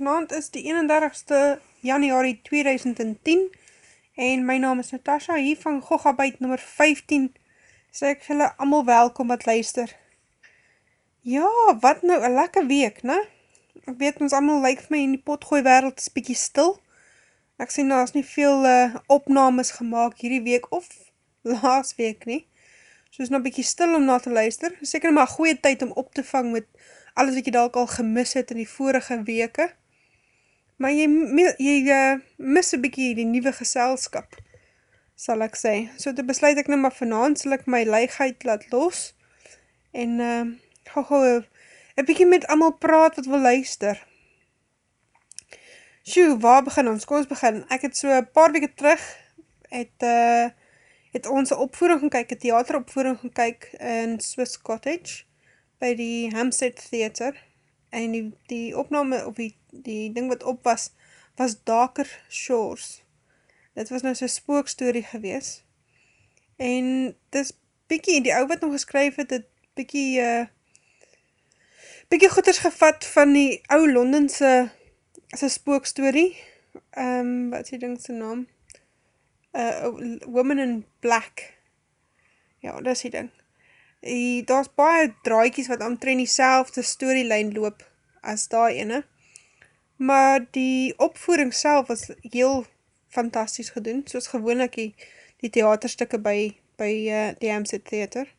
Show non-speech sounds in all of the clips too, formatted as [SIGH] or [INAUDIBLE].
Vanavond is die 31ste januari 2010 en my naam is Natasha hier van Gogabyte nummer 15 sê ek vir julle allemaal welkom wat luister. Ja, wat nou, een lekker week, ne? Ek weet ons allemaal lyk vir my in die potgooi wereld is bykie stil. Ek nou, as nie veel uh, opnames gemaakt hierdie week of laas week nie. So is nou bykie stil om na te luister. Seker maar goeie tyd om op te vang met alles wat jy dalk al gemis het in die vorige weke, maar jy, jy uh, mis een bykie die nieuwe geselskap, sal ek sê. So te besluit ek nou maar vanavond, sal ek my leigheid laat los, en uh, gauw gauw een bykie met amal praat wat wil luister. Sjoe, waar begin ons? Kom ons begin. Ek het so een paar weke terug, het, uh, het ons opvoering gaan kyk, een theateropvoering gaan kyk in Swiss Cottage, by die Hampstead Theater en die, die opname, of die, die ding wat op was, was Darker Shores. Dit was nou so spookstory gewees. En dis bykie, die ou wat nog geskryf het, het bykie, uh, bykie goeders gevat van die ou Londense sy spookstory. Um, wat is die ding sy naam? Uh, Woman in Black. Ja, dit is die ding daar is baie draaikies wat omtrent die selfde storyline loop as daar ene, maar die opvoering self was heel fantastisch gedoen, soos gewoonlik die, die theaterstukke by, by uh, die Amsterdam Theater.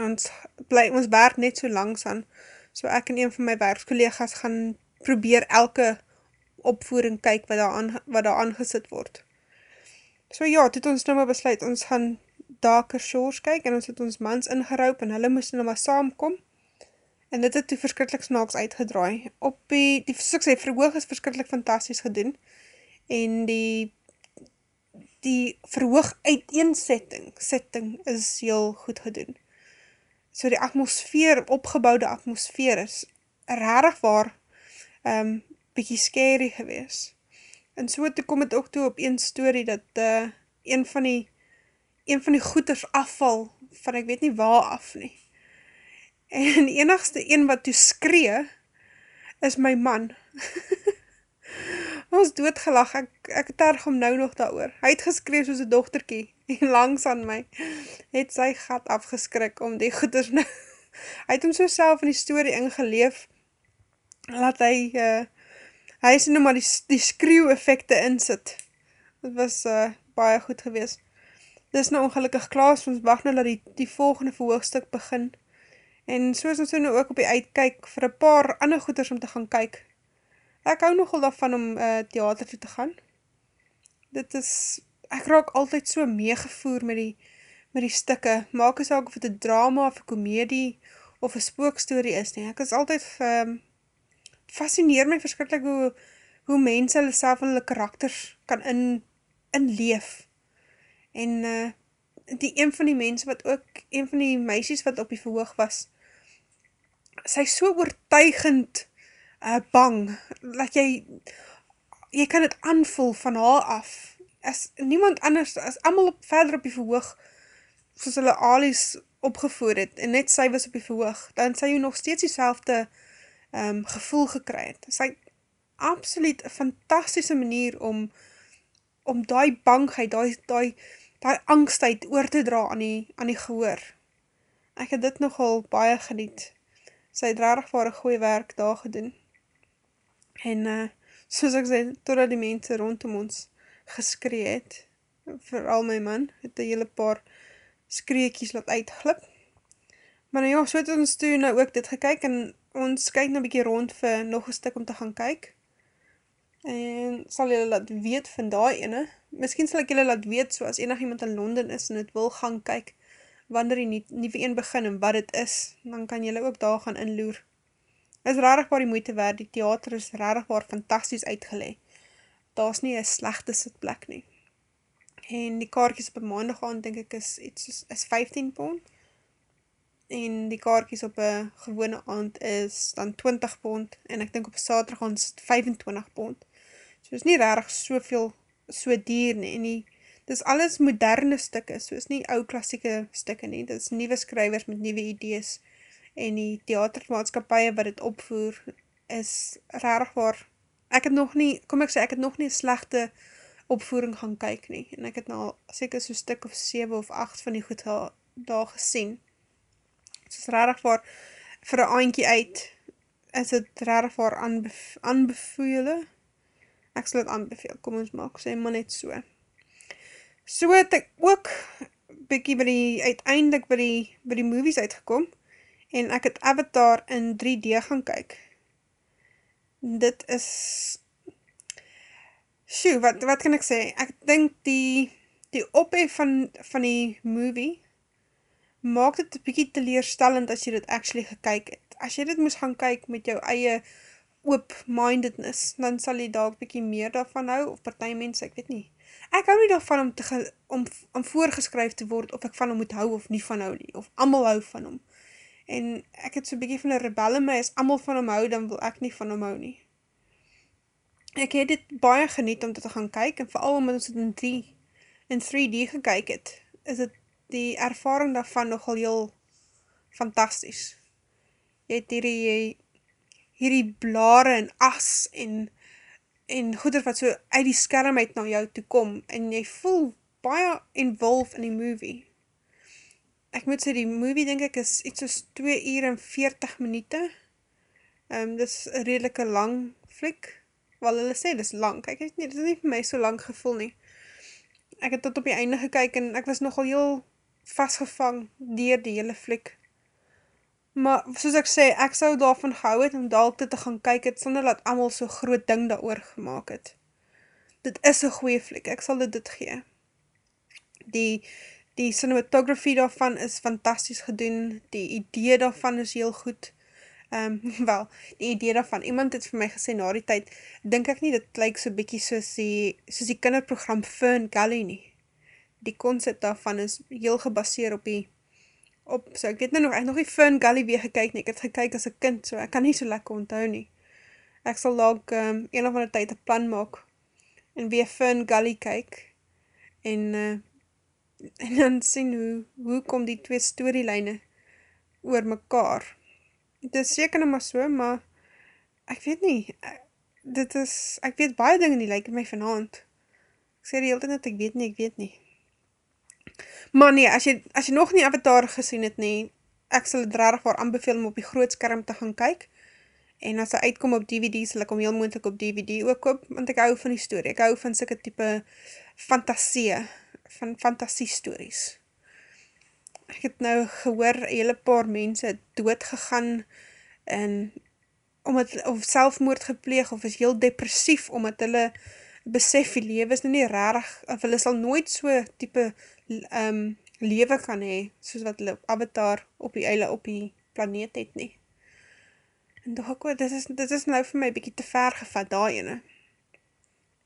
Ons, bly, ons werk net so langs aan, so ek en een van my werkskollega's gaan probeer elke opvoering kyk wat daar, aan, wat daar aangesit word. So ja, het ons nou maar besluit, ons gaan Darker Shores kyk, en ons het ons mans ingeroep, en hulle moest nou maar saamkom, en dit het toe verskrikkelijk snaaks uitgedraai. Op die, die soos sê, verhoog is verskrikkelijk fantastisch gedoen, en die, die verhoog uiteensetting, setting is heel goed gedoen. So die atmosfeer, opgebouwde atmosfeer is rarig waar, um, bykie scary gewees. En so toe kom het ook toe op een story, dat uh, een van die een van die goeders afval, van ek weet nie waar af nie. En die enigste een wat toe skree, is my man. [LAUGHS] ons doodgelag, ek, ek terg om nou nog daar oor. Hy het geskree soos een dochterkie, en langs aan my, het sy gat afgeskrik om die goeders nou, [LAUGHS] hy het hom so self in die story ingeleef, laat hy, uh, hy is nou maar die, die skreeuw effecte insit. Dit was uh, baie goed geweest. Dis nou ongelukkig klaar, so ons wacht nou dat die, die volgende verhoogstuk begin. En so is ons nou ook op die uitkijk vir een paar ander goeders om te gaan kyk. Ek hou nogal daarvan om uh, theater toe te gaan. Dit is, ek raak altyd so meegevoer met die, met die stikke. Maak is ook of het een drama of een komedie of een spookstory is nie. Ek is altyd, um, fascineer my verskrikkelijk hoe, hoe mense hulle self en hulle karakters kan in, inleef en uh, die een van die mense wat ook, een van die meisies wat op die verhoog was, sy so oortuigend uh, bang, dat jy, jy kan het aanvoel van haar af, as niemand anders, as allemaal op, verder op die verhoog, soos hulle alies opgevoer het, en net sy was op die verhoog, dan sy jy nog steeds die selfde um, gevoel gekry het. Sy absoluut een fantastische manier om, om die bangheid, die, die die angstheid oor te dra aan die, aan die gehoor. Ek het dit nogal baie geniet. Sy het rarig waar een goeie werk daar gedoen. En uh, soos ek sê, totdat die mense rondom ons geskree het, vooral my man, het een hele paar skreekies laat uitglip. Maar nou ja, so het ons toe nou ook dit gekyk en ons kyk nou bykie rond vir nog een stuk om te gaan kyk. En sal julle laat weet van daai ene, miskien sal ek julle laat weet, so as enig iemand in Londen is en het wil gaan kyk, wanneer die nieuwe een begin en wat het is, dan kan julle ook daar gaan inloer. Is waar die moeite werd, die theater is rarig waar fantastisch uitgeleg. Daar is nie een slechte sitplek nie. En die kaartjes op een maandag aan, denk ek, is, iets, is 15 pond. En die kaartjes op een gewone aand is dan 20 pond. En ek denk op een saterdag aan is 25 pond. So is nie rarig soveel so dier nie, en die, dis alles moderne stikke, so is nie ou klassieke stikke nie, dis nieuwe skrywers met nieuwe idees, en die theatermaatskapie wat het opvoer, is rarig waar, ek het nog nie, kom ek sê, ek het nog nie slechte opvoering gaan kyk nie, en ek het nou seker so stuk of 7 of 8 van die goed daar gesien. Het is rarig waar, vir een aantje uit, is het rarig waar aanbeve aanbevele, ek sal het aanbeveel, kom ons maak, sê maar net so. So het ek ook bykie by die, uiteindelik by die, by die movies uitgekom, en ek het Avatar in 3D gaan kyk. Dit is, sjoe, wat, wat kan ek sê, ek dink die, die ophef van, van die movie, maak dit bykie teleerstellend as jy dit actually gekyk het. As jy dit moes gaan kyk met jou eie oop-mindedness, dan sal jy daar bykie meer daarvan hou, of partij mense, ek weet nie. Ek hou nie daarvan om, te ge, om, om voorgeskryf te word, of ek van hom moet hou of nie van hou nie, of amal hou van hom. En ek het so bykie van een rebel in my, as amal van hom hou, dan wil ek nie van hom hou nie. Ek het dit baie geniet om dit te gaan kyk, en vooral omdat ons het in 3, in 3D gekyk het, is het die ervaring daarvan nogal heel fantastisch. Jy het hierdie, hierdie blare en as en en goeder wat so uit die skerm uit na jou toe kom en jy voel baie involved in die movie. Ek moet sê die movie denk ek is iets soos 2 uur en 40 minute. Um, dit is een redelike lang flik. Wel hulle sê, dit is lang. Kijk, het nie, dit is nie vir my so lang gevoel nie. Ek het tot op die einde gekyk en ek was nogal heel vastgevang dier die hele flik. Maar soos ek sê, ek sou daarvan gehou het om dalk dit te gaan kyk het, sonder dat allemaal so groot ding daar oor gemaakt het. Dit is een goeie flik, ek sal dit dit gee. Die, die cinematography daarvan is fantastisch gedoen, die idee daarvan is heel goed. Um, [LAUGHS] wel, die idee daarvan, iemand het vir my gesê na die tyd, denk ek nie, dit lyk so bykie soos die, soos die kinderprogram Fern Gully nie. Die concept daarvan is heel gebaseer op die op, so ek weet nou nog, ek nog die Fern Gully weer gekyk nie, ek het gekyk as een kind, so ek kan nie so lekker onthou nie. Ek sal ook um, een of ander tyd een plan maak, en weer Fern Gully kyk, en, uh, en dan sien hoe, hoe kom die twee storylijne oor mekaar. Dit is seker nou maar so, maar ek weet nie, eh, dit is, ek weet baie dinge nie, like in my vanavond. Ek sê die hele tijd dat ek weet nie, ek weet nie. Maar nee, as jy, as jy nog nie Avatar gesien het nie, ek sal het rarig waar aanbeveel om op die groot skerm te gaan kyk. En as hy uitkom op DVD, sal ek om heel moeilijk op DVD ook koop, want ek hou van die story. Ek hou van sikke type fantasie, van fantasie stories. Ek het nou gehoor, hele paar mense dood gegaan, en omdat, of selfmoord gepleeg, of is heel depressief, omdat hulle besef die lewe is nou nie rarig, of hulle sal nooit so type um, lewe kan hee, soos wat hulle avatar op die eile op die planeet het nie. En toch ook, dit is, dit is nou vir my bykie te ver gevat daar ene.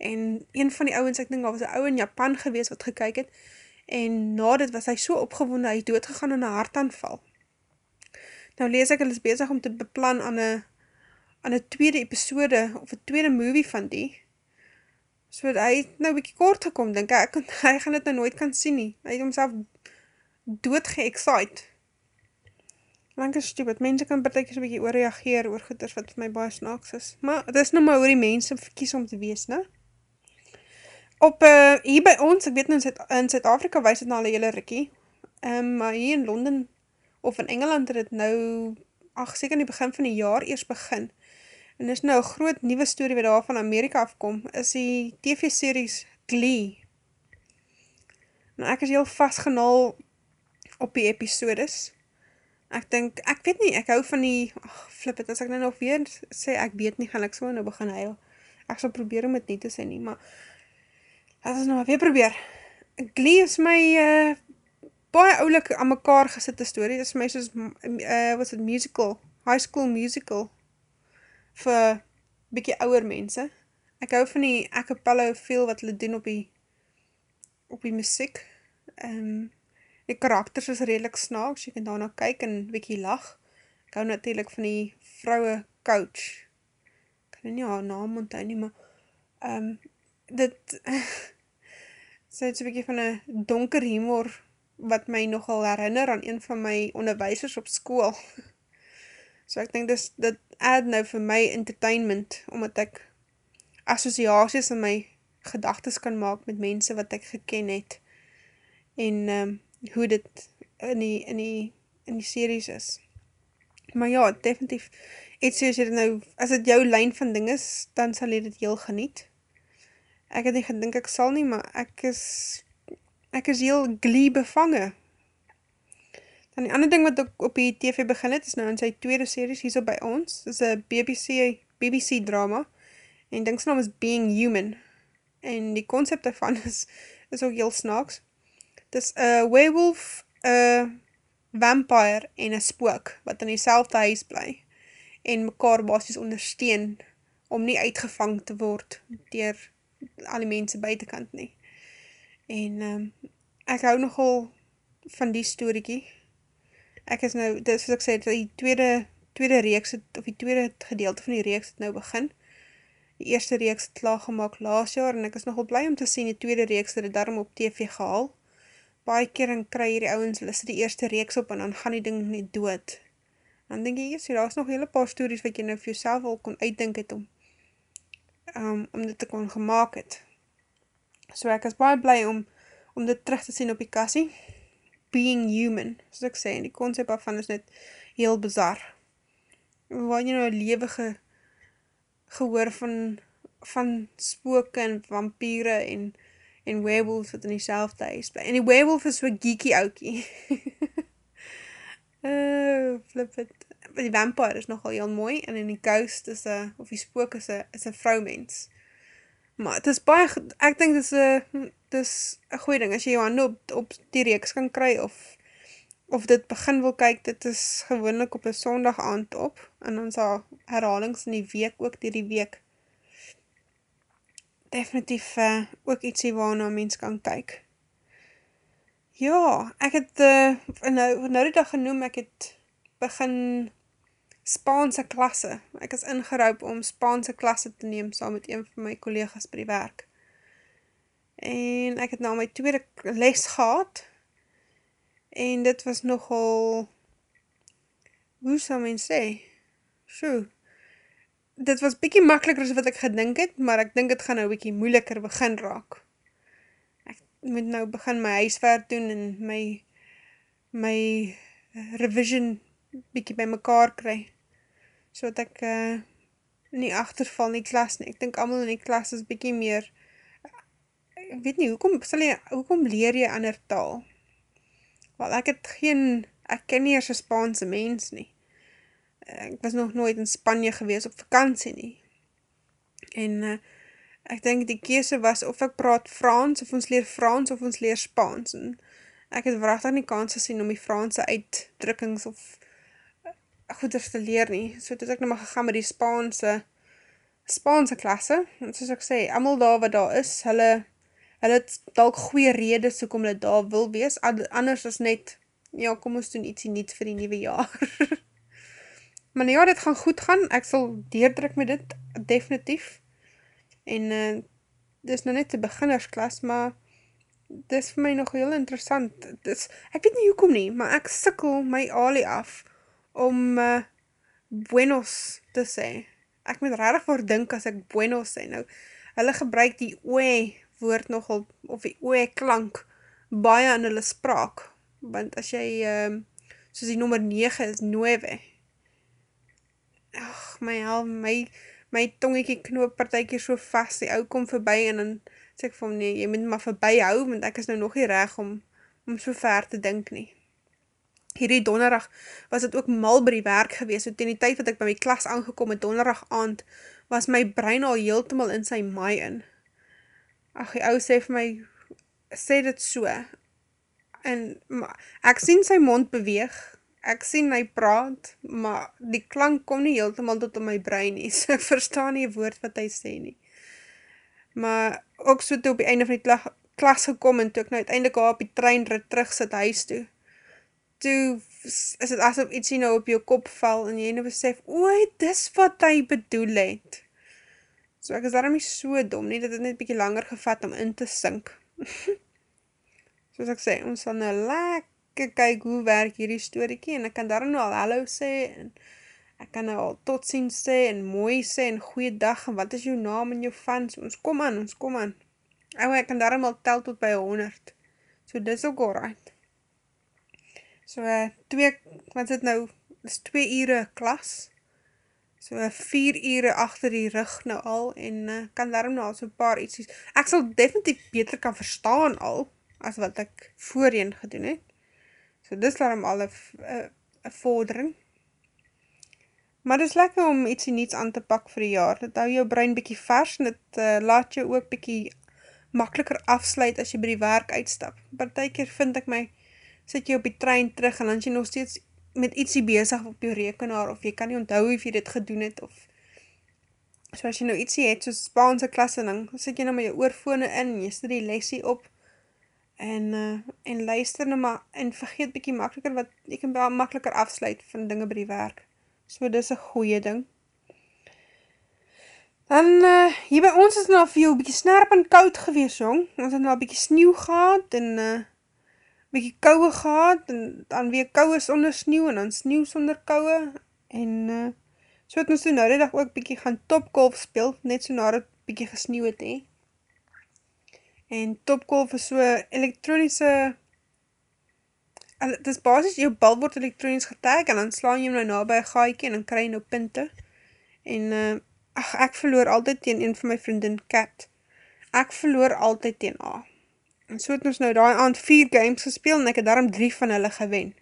En een van die ouwens, ek dink, was een ouwe in Japan gewees wat gekyk het, en na dit was hy so opgewonde, hy het doodgegaan in een hartaanval. Nou lees ek, hy is bezig om te beplan aan een aan een tweede episode, of een tweede movie van die, So hy het nou bykie kort gekom, denk ek, [LAUGHS] hy gaan dit nou nooit kan sien nie. Hy het homself dood ge-excite. Lang is stupid, mense kan partijkie so bykie oorreageer oor goeders wat vir my baie snaaks is. Maar het is nou maar hoe die mense verkies om te wees, ne? Op, uh, hier by ons, ek weet nou in Zuid-Afrika wees het nou al een hele rikkie, um, maar hier in Londen, of in Engeland het het nou, ach, seker in die begin van die jaar eers begin, En is nou een groot nieuwe story wat daar van Amerika afkom, is die TV-series Glee. Nou ek is heel vastgenaal op die episodes. Ek denk, ek weet nie, ek hou van die, ach, flip het, as ek nou nog weer sê, ek weet nie, gaan ek so nou begin huil. Ek sal probeer om het nie te sê nie, maar laat ons nou weer probeer. Glee is my uh, baie oulik aan mekaar gesitte story, dit is my soos, uh, wat is het, musical, high school musical, vir bykie ouwer mense. Ek hou van die acapello feel wat hulle doen op die op die muziek. Um, die karakters is redelijk snaaks, jy kan daarna kyk en bykie lach. Ek hou natuurlijk van die vrouwe coach. Ek kan nie haar naam onthou nie, maar um, dit [LAUGHS] sy het so bykie van een donker humor wat my nogal herinner aan een van my onderwijsers op school. [LAUGHS] So ek dink dis dit add nou vir my entertainment omdat ek assosiasies in my gedagtes kan maak met mense wat ek geken het en um, hoe dit in die in die in die series is. Maar ja, definitief iets soos jy nou as dit jou lyn van ding is, dan sal jy dit heel geniet. Ek het nie gedink ek sal nie, maar ek is ek is heel glee bevange. Dan die ander ding wat ek op die TV begin het, is nou in sy tweede series hier so by ons. Is 'n BBC BBC drama en dink sy naam is Being Human. En die konsep daarvan [LAUGHS] is is ook heel snaaks. Dis 'n werewolf, 'n vampire en 'n spook wat in dieselfde huis bly en mekaar basies ondersteun om nie uitgevang te word deur al die mense buitekant nie. En um, ek hou nogal van die storiekie. Ek is nou, dit is wat ek sê, die tweede, tweede reeks het, of die tweede gedeelte van die reeks het nou begin. Die eerste reeks het klaar gemaakt laas jaar en ek is nogal blij om te sien die tweede reeks het het daarom op TV gehaal. Baie keer en kry hierdie ouwens, hulle sit die eerste reeks op en dan gaan die ding nie dood. Dan denk jy, jy, daar is nog hele paar stories wat jy nou vir jouself al kon uitdink het om um, om dit te kon gemaakt het. So ek is baie blij om, om dit terug te sien op die kassie. Being human, soos ek sê, en die concept af van is net heel bizar. Waar jy nou een levige gehoor van, van spoke en vampiere en, en werewolves wat in die selfde huis bly. En die werewolf is so geeky oukie. uh, [LAUGHS] flip it die vampire is nogal heel mooi, en in die ghost is a, of die spook is a, is a vrouwmens. Maar het is baie, ek denk dit is a, dit is a goeie ding, as jy jou handen op, op die reeks kan kry, of, of dit begin wil kyk, dit is gewoonlik op een sondag aand op, en dan sal herhalings in die week, ook die die week, definitief uh, ook ietsie waarna mens kan kyk. Ja, ek het, uh, nou, nou die dag genoem, ek het begin Spaanse klasse. Ek is ingeroep om Spaanse klasse te neem saam met een van my collega's by die werk. En ek het nou my tweede les gehad en dit was nogal hoe sal men sê? Sjoe. Dit was bietjie makkeliker as wat ek gedink het, maar ek dink dit gaan nou bietjie moeiliker begin raak. Ek moet nou begin my huiswerk doen en my my revision bietjie by mekaar kry so dat ek uh, nie achterval in die klas nie. Ek dink allemaal in die klas is bykie meer, ek weet nie, hoekom, sal jy, hoekom leer jy ander taal? Wel, ek het geen, ek ken nie eers een Spaanse mens nie. Ek was nog nooit in Spanje gewees op vakantie nie. En uh, ek dink die kese was of ek praat Frans, of ons leer Frans, of ons leer Spaans. En ek het vrachtig nie kans gesien om die Franse uitdrukkings of goeders te leer nie. So het ek nou maar gegaan met die Spaanse Spaanse klasse. En soos ek sê, allemaal daar wat daar is, hulle hulle het dalk goeie redes hoekom hulle daar wil wees. Anders is net, ja, kom ons doen ietsie niets vir die nieuwe jaar. [LAUGHS] maar nou ja, dit gaan goed gaan. Ek sal deerdruk met dit, definitief. En uh, dit is nou net die beginnersklas, maar dit is vir my nog heel interessant. Dis, ek weet nie hoekom nie, maar ek sikkel my alie af om uh, buenos te sê. Ek moet rarig voor dink as ek buenos sê. Nou, hulle gebruik die oe woord nogal, of die oe klank, baie in hulle spraak. Want as jy, um, soos die nummer 9 is, 9. Ach, my hel, my, my tongiekie knoop partijkie so vast, die ou kom voorbij, en dan sê ek vir hom, nee, jy moet maar voorbij hou, want ek is nou nog nie reg om, om so ver te dink nie hierdie donderdag was het ook mal by die werk gewees, so ten die tyd wat ek by my klas aangekom het donderdag aand, was my brein al heeltemal in sy maai in. Ach, die ou sê vir my, sê dit so, en maar, ek sien sy mond beweeg, ek sien hy praat, maar die klank kom nie heeltemal tot in my brein nie, [LAUGHS] so ek verstaan nie woord wat hy sê nie. Maar ook so toe op die einde van die klas gekom, en toe ek nou uiteindelik al op die trein rit terug sit huis toe, toe is het asof ietsie nou op jou kop val en jy nou besef, oei, dis wat hy bedoel het. So ek is daarom nie so dom nie, dat het net bykie langer gevat om in te sink. [LAUGHS] Soos ek sê, ons sal nou lekker kyk hoe werk hierdie storiekie en ek kan daarom nou al hallo sê en ek kan nou al tot sien sê, en mooi sê, en goeie dag, en wat is jou naam en jou fans, ons kom aan, ons kom aan. Ou, ek kan daarom al tel tot by 100. So, dis ook alright. So, uh, twee, wat is dit nou, dis twee ure klas, so uh, vier ure achter die rug nou al, en uh, kan daarom nou al so paar iets, ek sal definitief beter kan verstaan al, as wat ek voorheen gedoen het. So, dis daarom al een vordering. Maar dit is lekker om ietsie niets aan te pak vir die jaar. Dit hou jou brein bykie vers en dit uh, laat jou ook bykie makkeliker afsluit as jy by die werk uitstap. Partijkeer vind ek my, sit jy op die trein terug en dan is jy nog steeds met ietsie bezig op jou rekenaar of jy kan nie onthou of jy dit gedoen het of so as jy nou ietsie het soos Spaanse klasse dan sit jy nou met jou oorfone in en jy sit die lesie op en, uh, en luister nou maar en vergeet bykie makkeliker wat jy kan wel makkeliker afsluit van dinge by die werk. So dis een goeie ding. Dan, uh, hier by ons is nou vir jou bykie snerp en koud gewees, jong. Ons het nou bykie sneeuw gehad, en uh, bykie kouwe gehad, en dan weer kouwe sonder sneeuw, en dan sneeuw sonder kouwe, en uh, so het ons toen nou die dag ook bykie gaan topgolf speel, net so na het bykie gesneeuw het, he. En topgolf is so elektronische het is basis, jou bal word elektronisch getag, en dan slaan jy hem nou na by een gaaikie, en dan krij jy nou pinte, en, uh, ach, ek verloor altyd teen een van my vriendin, Kat, ek verloor altyd teen A, en so het ons nou daai aand vier games gespeel, en ek het daarom drie van hulle gewen,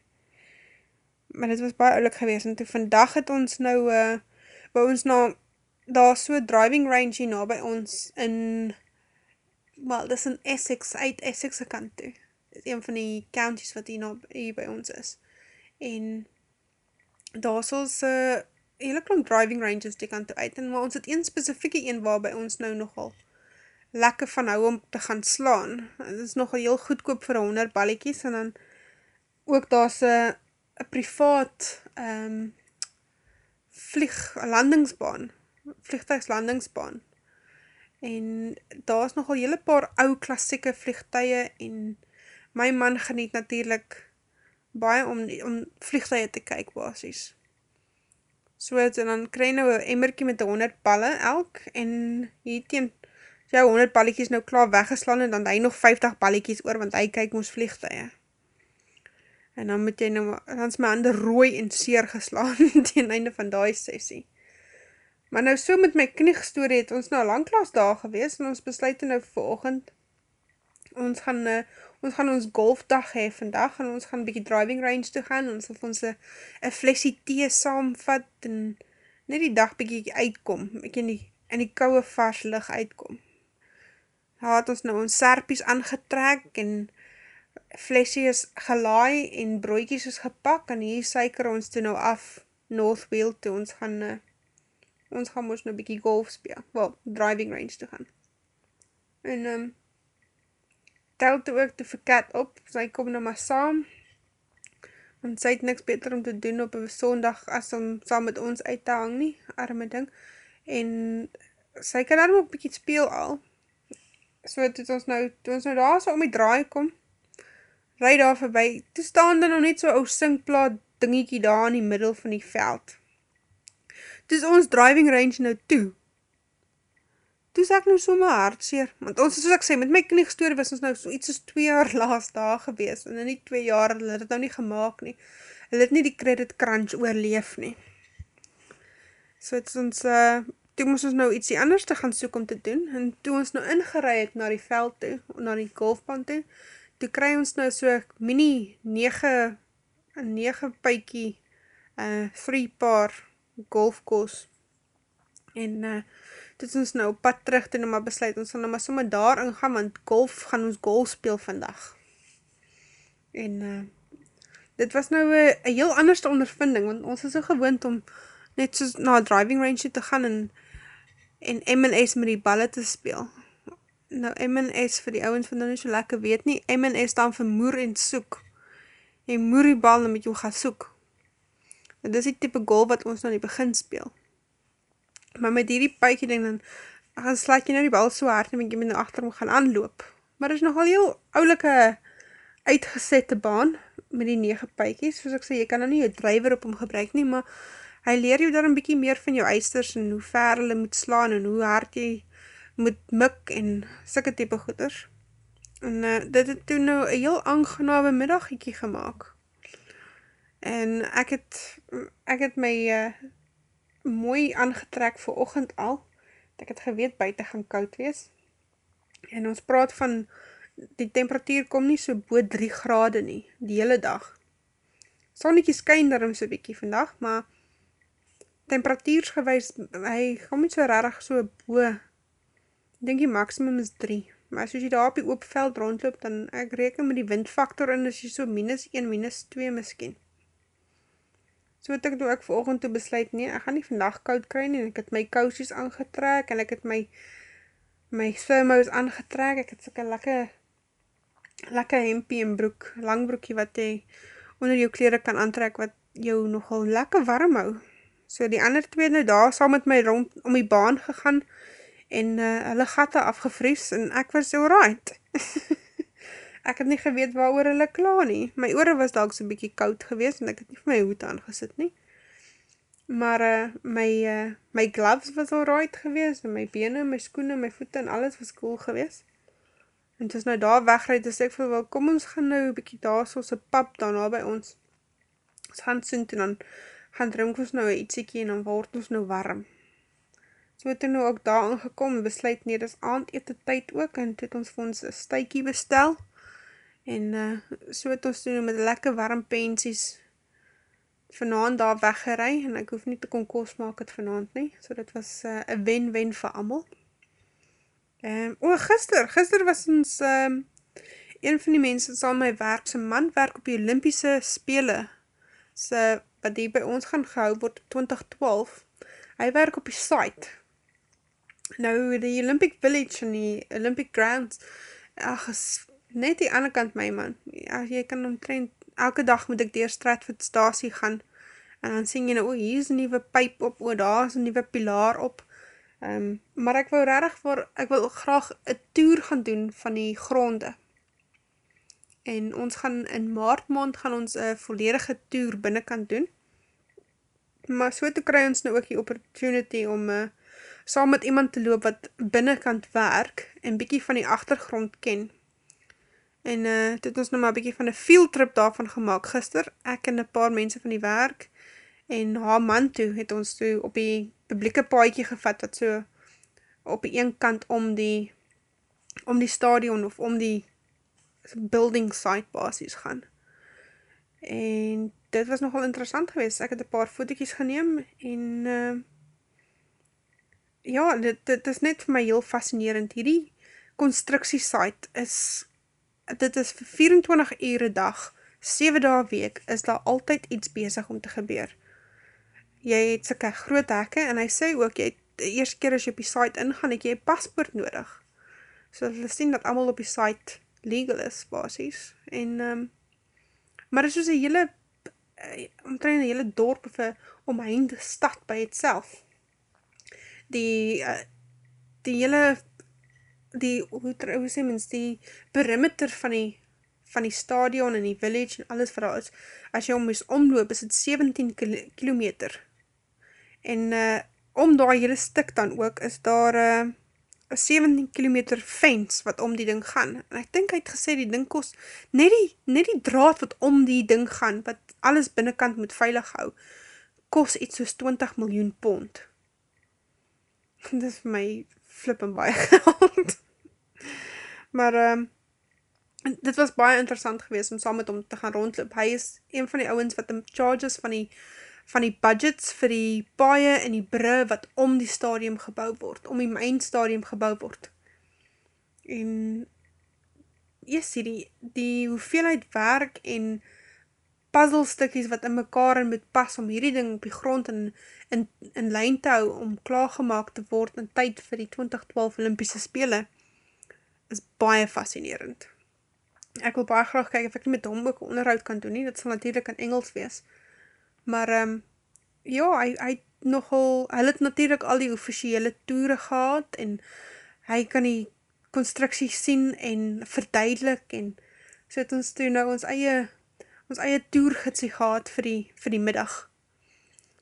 maar dit was baie oulik gewees, en toe vandag het ons nou, uh, by ons nou, daar so driving range hier na by ons, in, wel, dis in Essex, uit Essex kant toe, is een van die counties wat hier, na, hier by ons is. En daar is ons uh, hele klomp driving ranges die kant toe uit, en maar ons het een specifieke een waar by ons nou nogal lekker van hou om te gaan slaan. Het is nogal heel goedkoop vir 100 balliekies, en dan ook daar is een privaat um, vlieg, landingsbaan, vliegtuigslandingsbaan. En daar is nogal hele paar ou klassieke vliegtuie en my man geniet natuurlijk baie om, om vliegtuie te kyk basis. So het, en dan krij nou een emmerkie met 100 balle elk, en hier teen jou 100 balliekies nou klaar weggeslaan, en dan hy nog 50 balliekies oor, want hy kyk ons vliegtuie. En dan moet jy nou, dan is my hande rooi en seer geslaan, [LAUGHS] teen einde van die sessie. Maar nou so met my kniegstory het ons nou langklaas daar gewees, en ons besluit nou vir oogend, ons gaan uh, ons gaan ons golfdag hee vandag, en ons gaan bykie driving range toe gaan, ons sal ons een flessie thee saamvat, en net die dag bykie uitkom, ek in die, in die kouwe vars lig uitkom. Daar het ons nou ons serpies aangetrek, en flessie is gelaai, en broekies is gepak, en hier suiker ons toe nou af, North Wheel toe, ons gaan, uh, ons gaan ons nou bykie golf speel, wel, driving range toe gaan. En, um, tel toe ook te verket op, sy kom nou maar saam, want sy het niks beter om te doen op een sondag as om saam met ons uit te hang nie, arme ding, en sy kan daarom ook bykie speel al, so het ons nou, toe ons nou daar so om die draai kom, rijd daar voorbij, toe staan daar nou net so ou singplaat dingiekie daar in die middel van die veld, toe is ons driving range nou toe, toe is ek nou so my hartseer, want ons, soos ek sê, met my kniegstory was ons nou so iets as 2 jaar [LAUGHS] laas daar gewees, en in die 2 jaar, hulle het nou nie gemaakt nie, hulle het nie die credit crunch oorleef nie. So het ons, uh, toe moes ons nou ietsie anders te gaan soek om te doen, en toe ons nou ingerei het na die veld toe, na die golfband toe, toe kry ons nou so mini 9, 9 peikie, uh, free paar golfkoos, en uh, het ons nou op pad terug toe nou maar besluit, ons sal nou maar sommer daar ingaan, want golf, gaan ons golf speel vandag. En uh, dit was nou een heel anderste ondervinding, want ons is so gewoond om net soos na driving range te gaan en, en M&S met die balle te speel. Nou M&S vir die ouwens van nou nie so lekker weet nie, M&S dan vir moer en soek. En moer die bal en met jou gaan soek. En dis die type golf wat ons nou nie begin speel maar met hierdie puikie ding, dan gaan slaat jy nou die bal so hard, en jy moet nou achter hom gaan aanloop. Maar dit is nogal heel oulike uitgesette baan, met die 9 puikies, soos ek sê, jy kan nou nie jou driver op hom gebruik nie, maar hy leer jou dan een bykie meer van jou eisters en hoe ver hulle moet slaan en hoe hard jy moet mik en sikke type goeders. En uh, dit het toen nou een heel aangename middagiekie gemaakt. En ek het, ek het my uh, mooi aangetrek vir ochend al, ek het geweet buiten gaan koud wees. En ons praat van, die temperatuur kom nie so bo 3 grade nie, die hele dag. Sonnetjie skyn daarom so bykie vandag, maar temperatuursgewys, hy kom nie so rarig so bo, ek denk die maximum is 3, maar as jy daar op die oopveld rondloop, dan ek reken met die windfaktor in, is jy so minus 1, minus 2 miskien. So het ek toe ek volgend toe besluit, nee, ek gaan nie vandag koud kry nie, en ek het my kousies aangetrek, en ek het my my thermos aangetrek, ek het soke lekker lekker hempie en broek, langbroekie wat jy onder jou kleren kan aantrek, wat jou nogal lekker warm hou. So die ander twee nou daar, saam met my rond om die baan gegaan, en uh, hulle gatte afgevries, en ek was so right. [LAUGHS] ek het nie geweet waar oor hulle klaar nie. My oore was dalk so bykie koud geweest, en ek het nie vir my hoed aangesit nie. Maar uh, my, uh, my gloves was al right geweest, en my bene, my skoene, my voete, en alles was cool geweest. En toe is nou daar wegrijd, dus ek vir, wel, kom ons gaan nou bykie daar soos een pap daarna by ons. Ons gaan en dan gaan drink ons nou ietsiekie en dan word ons nou warm. So het nou ook daar aangekom en besluit nie, dis aand ete tyd ook en het ons vir ons een stuikie bestel. En uh, so het ons nou met lekker warm pensies vanavond daar weggerei en ek hoef nie te kon kos maak het vanavond nie. So dit was eh, een uh, wen-wen vir amal. Um, o, gister, gister was ons, um, een van die mense saam my werk, sy man werk op die Olympiese Spele, sy, wat die by ons gaan gehou word 2012, hy werk op die site. Nou, die Olympic Village en die Olympic Grounds, ach, is net die ander kant my man. Ja, jy kan omtrent, elke dag moet ek dier Stratford Stasie gaan, en dan sien jy nou, o, hier is een nieuwe pijp op, o, daar is een nieuwe pilaar op, Um, maar ek wou rarig voor, ek wil graag een tour gaan doen van die gronde. En ons gaan in maart maand gaan ons een volledige tour binnenkant doen. Maar so te kry ons nou ook die opportunity om uh, saam met iemand te loop wat binnenkant werk en bykie van die achtergrond ken. En uh, het ons nou maar bykie van een field trip daarvan gemaakt gister. Ek en een paar mense van die werk en haar man toe het ons toe op die publieke paadjie gevat wat so op die een kant om die om die stadion of om die building site basis gaan. En dit was nogal interessant geweest. Ek het 'n paar fotootjies geneem en uh, ja, dit dit is net vir my heel fascinerend. Hierdie konstruksie site is dit is vir 24 ure dag, 7 dae week is daar altyd iets besig om te gebeur jy het syke groot hekke, en hy sê ook, jy het, die eerste keer as jy op die site ingaan, het jy een paspoort nodig, so hulle sien dat allemaal op die site legal is, basis, en, um, maar dit is soos een hele, eh, omtrent een hele dorp, of een omheinde stad by het self, die, uh, die hele, die, hoe, hoe sê mens, die perimeter van die, van die stadion en die village en alles wat daar is, as jy om moes omloop, is het 17 kilometer. En uh, om daar hele stuk dan ook, is daar uh, een 17 km fence wat om die ding gaan, en ek dink hy het gesê die ding kost, net die, net die draad wat om die ding gaan, wat alles binnenkant moet veilig hou, kost iets soos 20 miljoen pond. [LAUGHS] Dit is vir my flip en baie [LAUGHS] geld. maar, um, dit was baie interessant geweest om saam met hom te gaan rondloop. Hy is een van die ouwens wat in charges van die van die budgets vir die paie en die bru wat om die stadium gebouw word, om die main stadium gebouw word. En yes, die, die hoeveelheid werk en puzzlestukkies wat in mekaar en moet pas om hierdie ding op die grond in, in, in lijn te hou om klaargemaak te word in tyd vir die 2012 Olympische Spele is baie fascinerend. Ek wil baie graag kyk of ek nie met hom ook onderhoud kan doen nie, dit sal natuurlijk in Engels wees. Maar um, ja, hy, hy nogal, hy het natuurlijk al die officiële toere gehad en hy kan die constructie sien en verduidelik en so het ons toe nou ons eie ons eie toergitsie gehad vir die, vir die middag.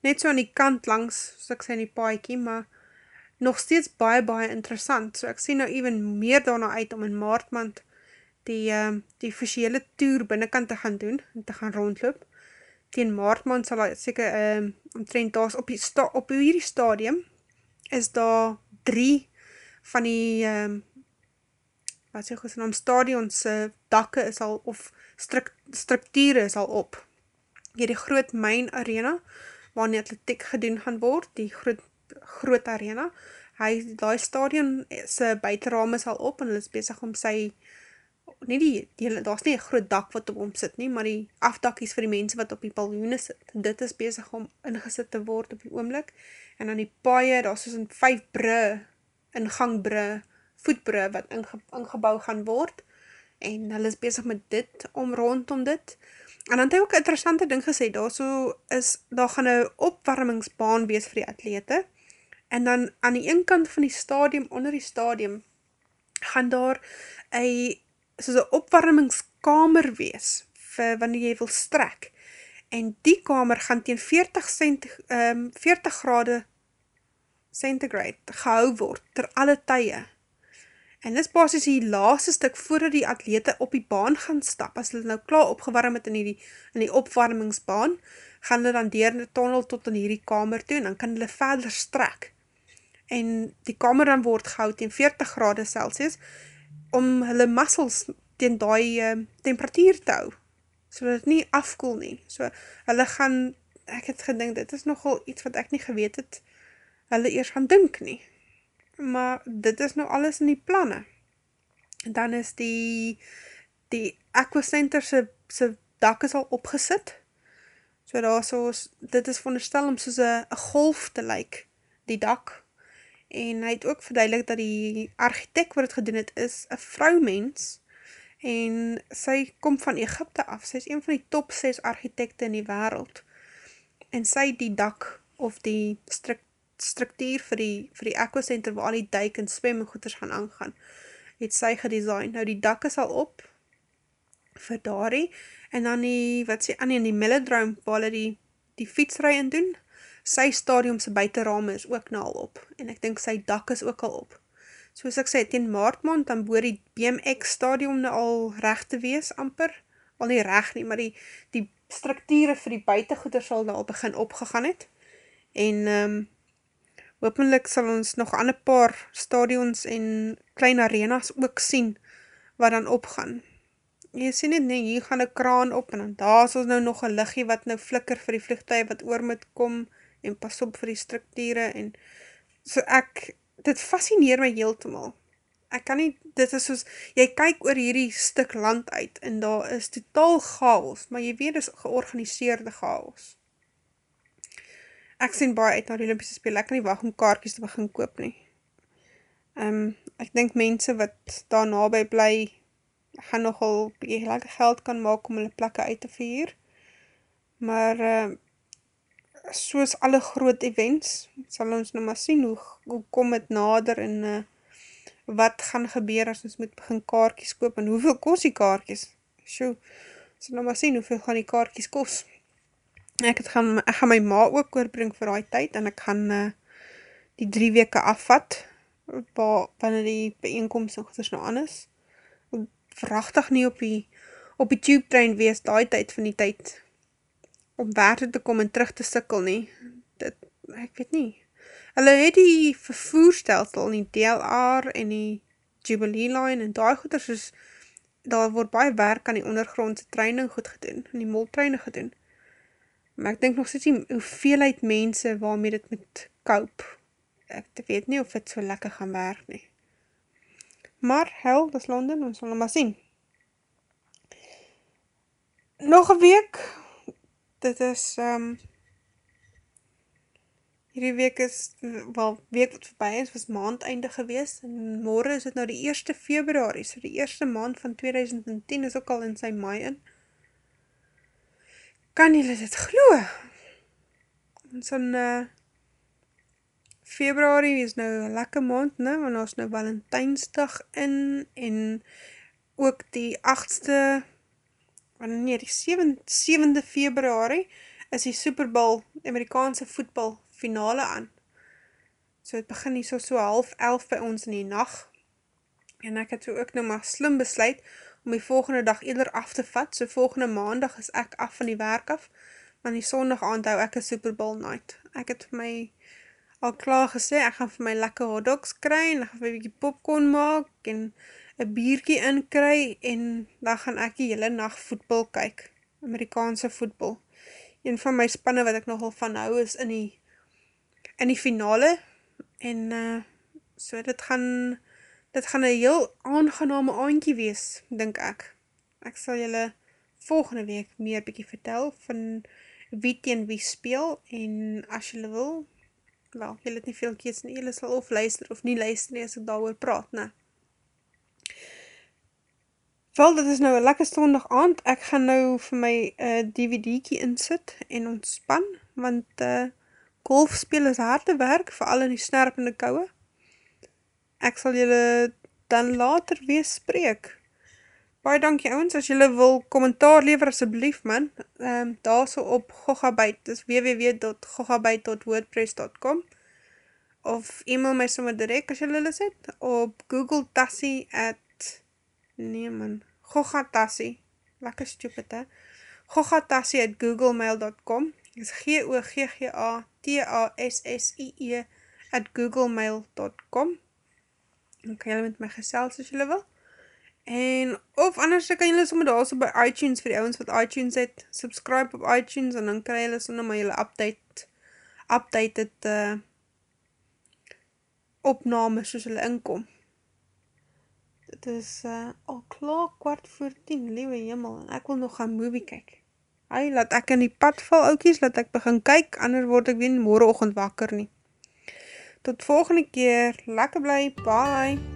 net so aan die kant langs, soos ek sê in die paaikie, maar nog steeds baie, baie interessant. So ek sien nou even meer daarna uit om in Maartmand die, um, die officiële tour binnenkant te gaan doen, en te gaan rondloop. Tegen Maartmand sal hy seker, um, omtrent daar op, die sta, op hierdie stadium, is daar drie van die, um, wat sê gesnaam, stadionse dakke is al, of stru structure is al op. Hier die groot main arena, waar die atletiek gedoen gaan word, die groot groot arena. Hy daai stadion se buiteraam is al op en hulle is besig om sy nie die, die daar's nie 'n groot dak wat op hom sit nie, maar die afdakkies vir die mense wat op die paljoene sit. Dit is besig om ingesit te word op die oomblik. En dan die paaie, daar's soos 'n 5 bru ingangbru, voetbru wat inge, ingebou gaan word en hulle is besig met dit om rondom dit. En dan het hy ook 'n interessante ding gesê, daarso is daar gaan 'n opwarmingsbaan wees vir die atlete en dan aan die een kant van die stadium, onder die stadium, gaan daar een, soos een opwarmingskamer wees, vir wanneer jy wil strek, en die kamer gaan teen 40, cent, um, 40 grade centigrade gehou word, ter alle tye, en dis basis die laaste stuk voordat die atlete op die baan gaan stap, as hulle nou klaar opgewarm het in die, in die opwarmingsbaan, gaan hulle dan deur in die tunnel tot in hierdie kamer toe, en dan kan hulle verder strek, en die kamer dan word gehou teen 40 grade Celsius om hulle muscles teen daai uh, temperatuur te hou so dat het nie afkoel nie. So hulle gaan ek het gedink dit is nogal iets wat ek nie geweet het hulle eers gaan dink nie. Maar dit is nou alles in die planne. Dan is die die aquacenter se se dak is al opgesit. So daar soos dit is veronderstel om soos 'n golf te lyk like, die dak en hy het ook verduidelik dat die architect wat het gedoen het is een vrouwmens en sy kom van Egypte af, sy is een van die top 6 architecte in die wereld. En sy die dak of die stru structuur vir die, vir die aquacenter waar al die duik en swem en goeders gaan aangaan, het sy gedesign. Nou die dak is al op vir daarie en dan die, wat sê, aan die, die melodrome waar hulle die, die fietsrui in doen, sy stadium se buiterame is ook nou al op en ek dink sy dak is ook al op. Soos ek sê, teen maartmaand dan boor die BMX stadium nou al reg te wees amper, al nie reg nie, maar die, die strukture vir die buitengoeder sal nou al begin opgegaan het. En um, hopelijk sal ons nog ander paar stadions en klein arenas ook sien wat dan opgaan. Jy sien net nie, hier gaan een kraan op en dan daar is ons nou nog een liggie wat nou flikker vir die vliegtuig wat oor moet kom en pas op vir die structure en so ek, dit fascineer my heeltemal. Ek kan nie, dit is soos, jy kyk oor hierdie stuk land uit en daar is totaal chaos, maar jy weet is georganiseerde chaos. Ek sien baie uit na die Olympische speel, ek kan nie wacht om kaartjes te begin koop nie. Um, ek denk mense wat daar nabij bly, gaan nogal lekker geld kan maak om hulle plekke uit te vier. Maar, uh, soos alle groot events, sal ons nou maar sien hoe, hoe kom het nader en uh, wat gaan gebeur as ons moet begin kaartjes koop en hoeveel kost die kaartjes? So, sal nou maar sien hoeveel gaan die kaartjes kost. Ek, het gaan, ek gaan my ma ook oorbring vir die tyd en ek gaan uh, die drie weke afvat wanneer die bijeenkomst nog is nou anders. Verachtig nie op die op die tube train wees die tyd van die tyd om water te kom en terug te sikkel nie. Dit, ek weet nie. Hulle het die vervoerstelsel in die DLR en die Jubilee line en die goeder soos, daar word baie werk aan die ondergrondse training goed gedoen, en die moltreine gedoen. Maar ek denk nog steeds die hoeveelheid mense waarmee dit moet koop. Ek weet nie of dit so lekker gaan werk nie. Maar, hel, dit is Londen, ons sal nou maar sien. Nog een week, dit is um, hierdie week is wel week wat voorbij is, was maand einde gewees en morgen is het nou die 1ste februari so die eerste maand van 2010 is ook al in sy maai in. Kan jylle dit glo? Ons in uh, februari is nou een lekker maand ne, want ons nou valentijnsdag in en ook die 8ste wanneer nee, die 7, 7de februari is die Super Bowl, Amerikaanse voetbal finale aan. So het begin nie so so half elf by ons in die nacht, en ek het so ook nou maar slim besluit, om die volgende dag eerder af te vat, so volgende maandag is ek af van die werk af, want die sondag aand hou ek een Super Bowl night. Ek het my al klaar gesê, ek gaan vir my lekker hotdogs kry, en ek gaan vir my bykie popcorn maak, en een bierkie in kry, en dan gaan ek die hele nacht voetbal kyk, Amerikaanse voetbal. Een van my spanne wat ek nogal van hou is in die, in die finale, en uh, so dit gaan, dit gaan een heel aangename aandje wees, dink ek. Ek sal julle volgende week meer bykie vertel van wie teen wie speel en as julle wil, wel, julle het nie veel kies nie, julle sal of luister of nie luister nie as ek daar oor praat, ne. Wel, dit is nou een lekker sondag aand, ek gaan nou vir my uh, DVD'kie insit en ontspan, want uh, golfspeel is harde werk, vooral in die snerpende kouwe ek sal julle dan later weer spreek. Baie dankie ouwens, as julle wil kommentaar lever asjeblief man, um, daar so op gogabyte, dis www.gogabyte.wordpress.com of e-mail my sommer direct as julle lis het, op google tassie at, nee man, gogatassie, lekker stupid he, gogatassie at googlemail.com, is g-o-g-g-a-t-a-s-s-i-e at googlemail.com dan kan jylle met my gesels as jylle wil. En, of anders kan jylle somme daar so by iTunes, vir die ouwens wat iTunes het, subscribe op iTunes, en dan kan jylle somme my jylle update, update het, uh, opname soos jylle inkom. Dit is uh, al klaar kwart voor tien, liewe jimmel, en ek wil nog gaan movie kyk. Hy, laat ek in die pad val, oukies, laat ek begin kyk, anders word ek weer morgenochtend wakker nie. Tot volgende keer. Lekker bly. Bye.